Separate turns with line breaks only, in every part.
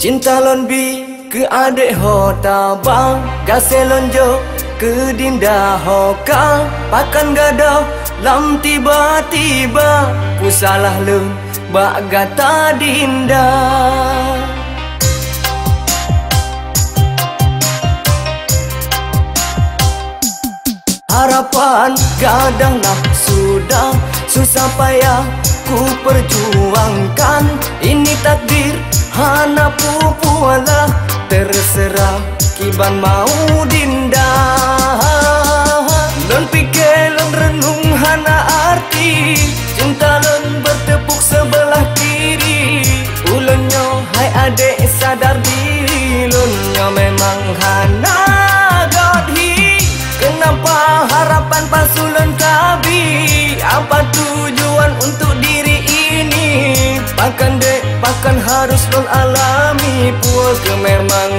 Cinta lon bi ke adik ho tabang Gaselon jo ke dinda ho ka. Pakan gado lam tiba-tiba. Ku salah lun bak gata dinda. Harapan kadang nak sudah. Susah payah ku perjuangkan. Ini hana pupualah Terserah kiban mau dinda. Lon pikir lon renung hana arti Cinta lon bertepuk sebelah kiri. Ulunyo hai adek sadar diri Lunyo memang hana harus lon alami Puas ke memang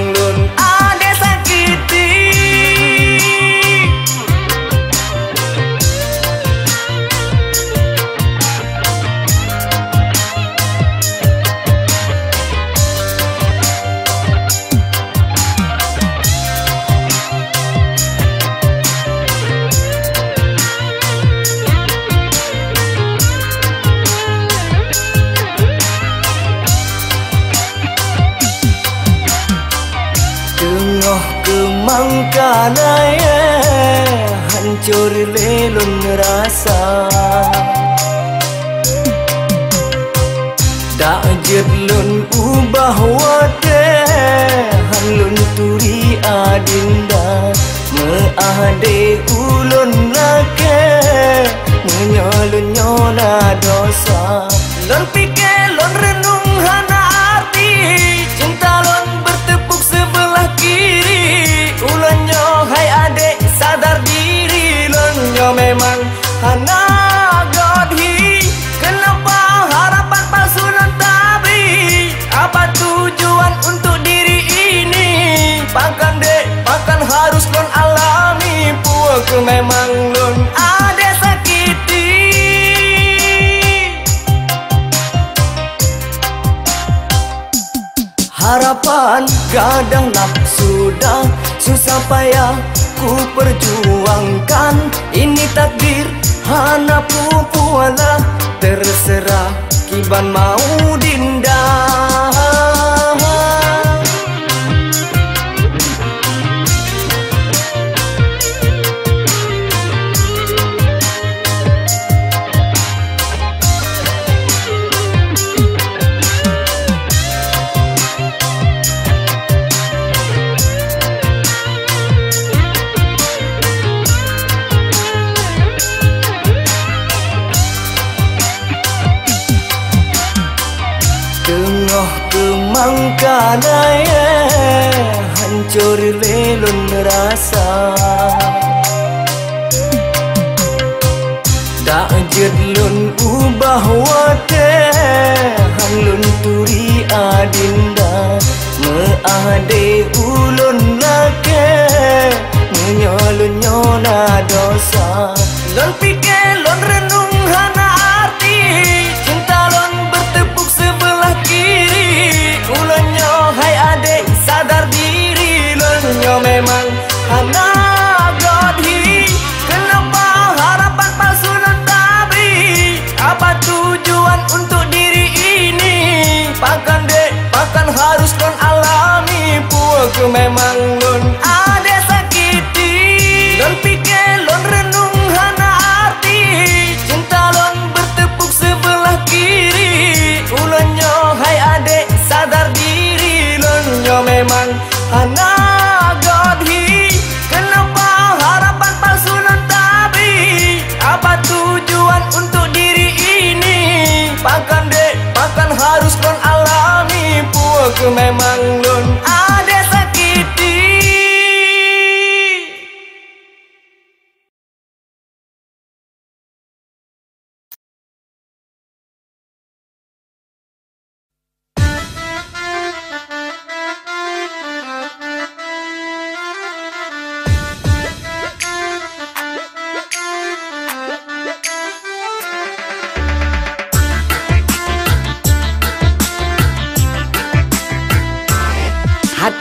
kemangkanaya e, Hancur lelun rasa. Tak jedlun ubah wate Hanlun turi adinda. Meade ulun lake Menyolun nyola dosa. Lon Memang hana godhi Kenapa harapan palsu non tabi? Apa tujuan untuk diri ini? Pakan dek, pakan harus lon alami. Puaku memang lon ada sakiti. Harapan kadang nak sudah Susah payah ku perjuangkan. Ini takdir hana pupualah Terserah kiban mau ಕಮಂಕನಾಯ ಹಂಚೋರಿವೇಲೊಂದು ರಾಸ ದಾಜಿರ್ಲೊನ್ ಉಬಹುವತೆ ಹಂಗ್ಲೊನ್ ತುರಿ ಆಡಿಂದ ಮ ಆಡೆ ಉಲೊನ್ ಲಕೆ ಮುಯೋಲು ಯೋನ ದೋಸ ಲೊನ್ ಪಿಕೆ Memang lon ada sakiti. Lon pikir lon renung hana arti. Cinta lon bertepuk sebelah kiri. Ulunyo hai adek sadar diri. Lunyo memang hana Pakan dek, pakan harus lon alami. Puaku memang lon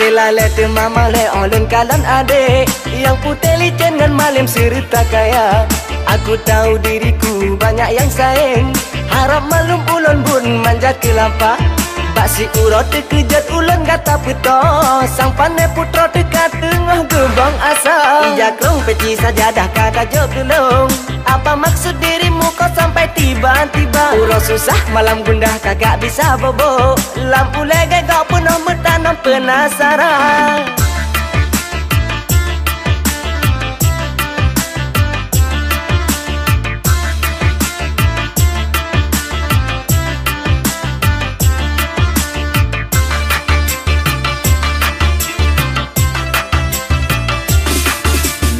Hati lale tu mama le olun kalan ade. Yang putih licin dengan malim serta kaya. Aku tahu diriku banyak yang sayang Harap malum ulun bun manjat ke lampak Bak si urut dekejat ulun kata puto Sang pandai putra dekat tengah gebang asa Ija kerong peci saja dah kata jok gelung Apa maksud dirimu kau sampai tiba-tiba. Urut susah malam gundah kagak bisa bobo Lampu legai kau penuh metanam penasaran.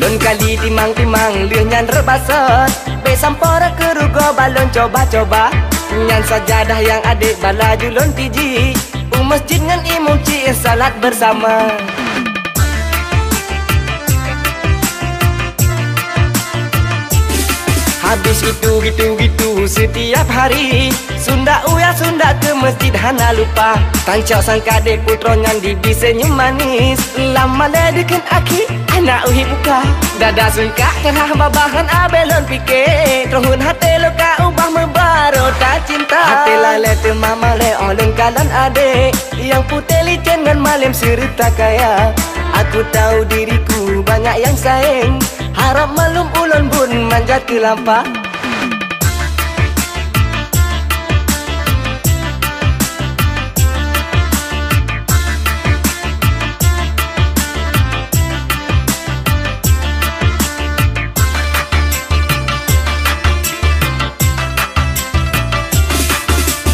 Lun kali timang timang liu Be sampora ke rugo balon coba-coba. Nyan sajadah yang adik balaju lun tiji U masjid ngan imam ci salat bersama Habis itu gitu gitu setiap hari. Sunda uya sunda ke masjid hana lupa. Tancak sang kadek putro nyan di bisenyum manis. Lama ledekin aki anak uhi buka. Dada sungka kerah babahan abelon pike Terhun hati luka ubah membaro tak cinta. Hati lale tu mama le olun kalan ade Yang putih licin dan malim serta kaya. Aku tahu diriku banyak yang sayang Harap malum ulun bun manjat ke lampak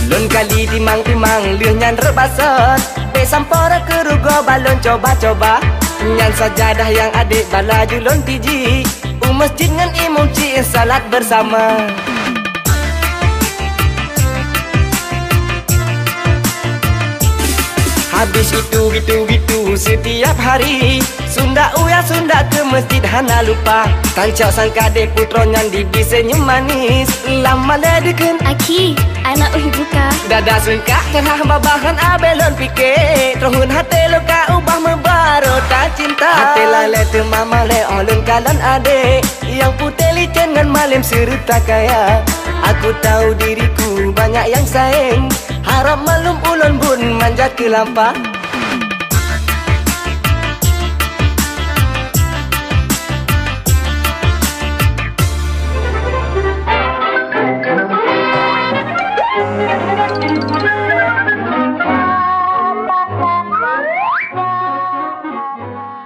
Lun kali timang-timang liu nyan rebasat Be sampora ke rugo balon coba-coba Nyan sajadah yang adik balaju lon tiji U masjid ngan imam ci salat bersama. Habis itu gitu-gitu setiap hari Sunda uya sunda ke masjid hana lupa. Tancak sang kadek putro nyan di bisenyum manis. Lama ledekan.
Aki, anak uhi buka.
Dada sungka kerah babahan abelon pike Terhun hati luka ubah membaro tak cinta. Hati lale tu mama le olun kalan ade. Yang putih licin dengan malim serta kaya. Aku tahu diriku banyak yang sayang Harap malum ulun bun manjat ke lampak